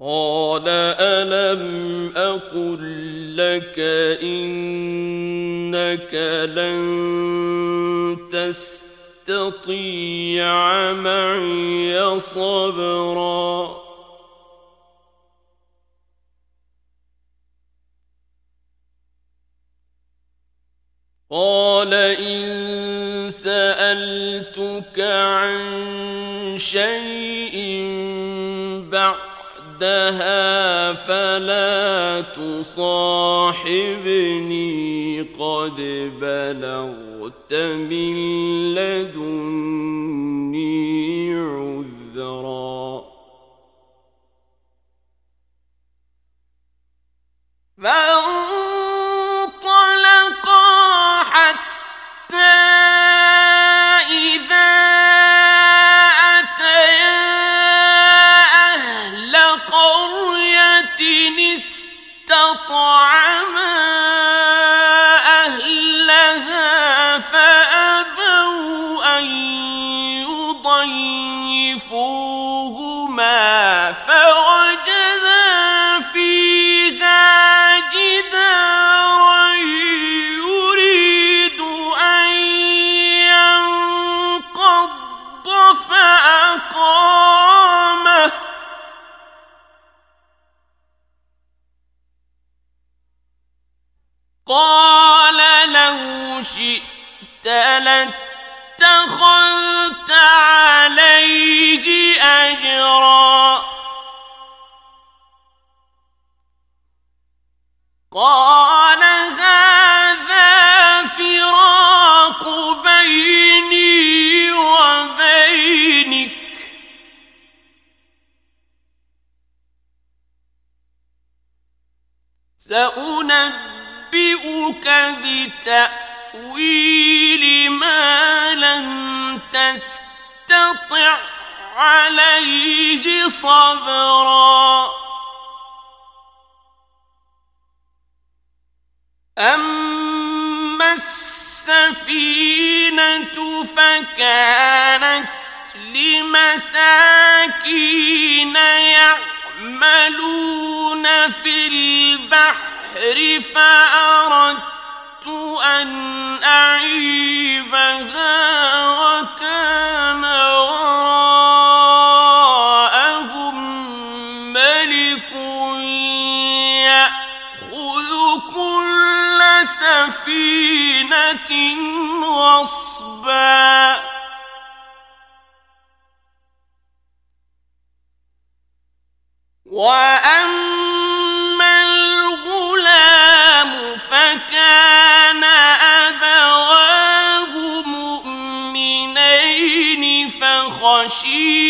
قال ألم أقل لك إنك لن تستطيع معي صبرا قال إن سألتك عن شيء بعدها فلا تصاحبني قد بلغت من لدني عذرا. فأولئك فيهما فوجدا فيها جدارا يريد أن ينقض فأقامه. قال لو شئت لت أجرا قال هذا فراق بيني وبينك. سأنبئك بتأويل ما لم تستطع. عليه صبرا. أما السفينة فكانت لمساكين يعملون في البحر فأردت أن أعيبها وكان وراء وصبا. وأما الغلام فكان أبواه مؤمنين فخشينا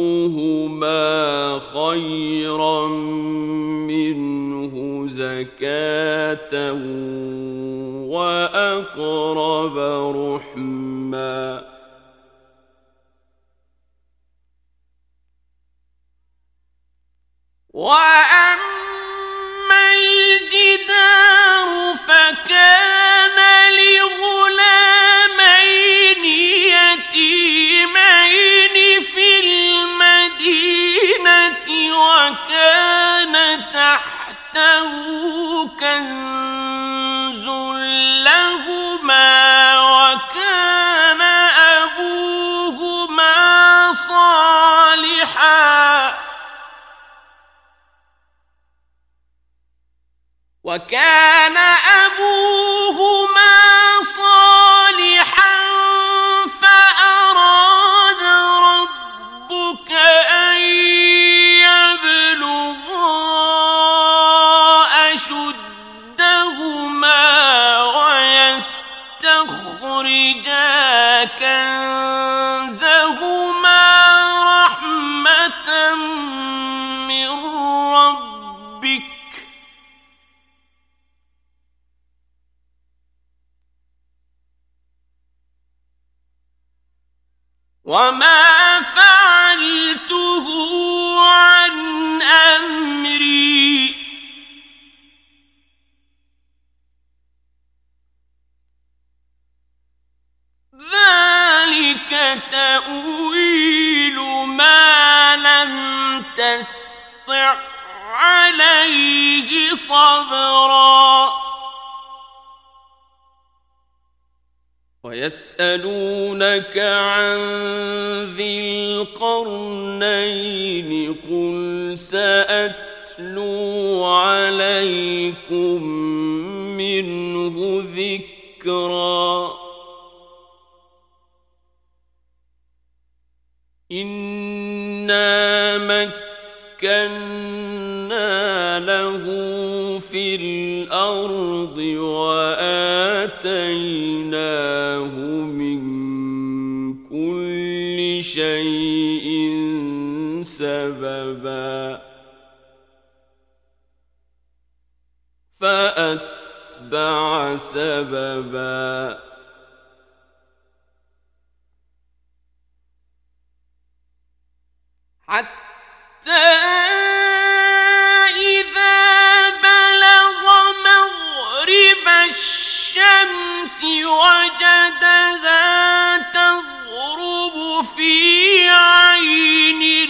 ربهما خيرا منه زكاة وأقرب رحما وأما وكان أبوهما صالحا فأراد ربك أن يبلغا أشدهما ويستخرجا كنزا يسألونك عن ذي القرنين قل سأتلو عليكم منه ذكرا إنا مكنا له في الأرض وآتينا سببا. فأتبع سببا. حتى إذا بلغ مغرب الشمس وجدها تغرب في عين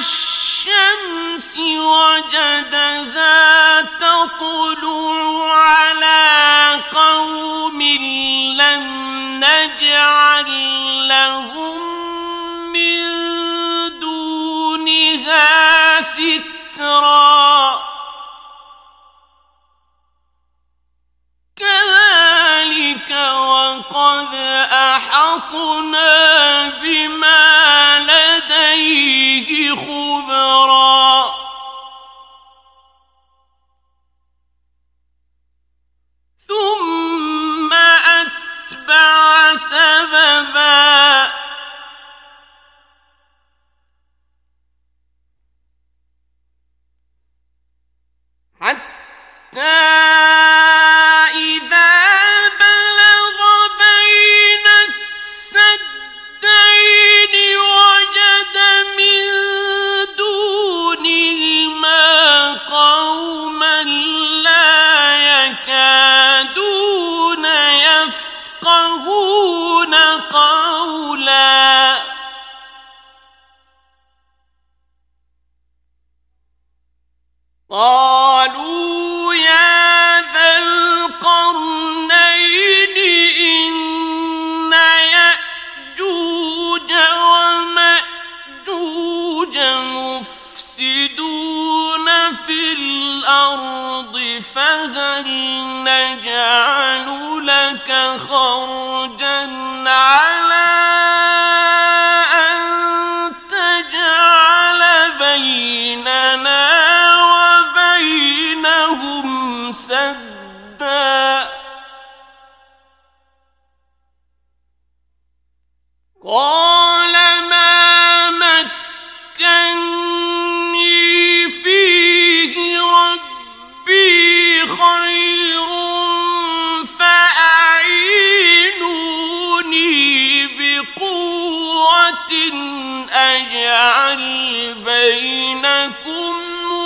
والشمس وجدها الأرض فهل نجعل لك خرجا على أجعل بينكم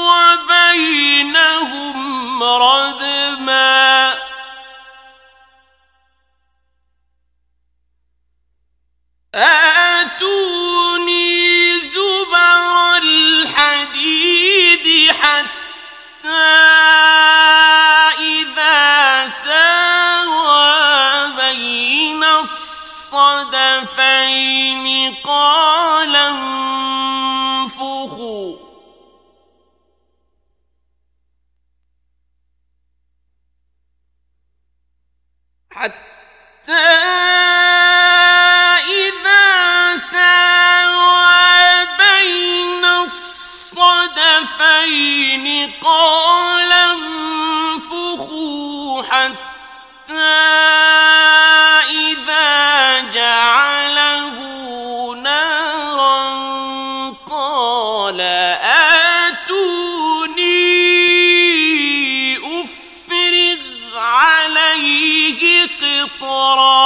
وبينهم ردما أ قرى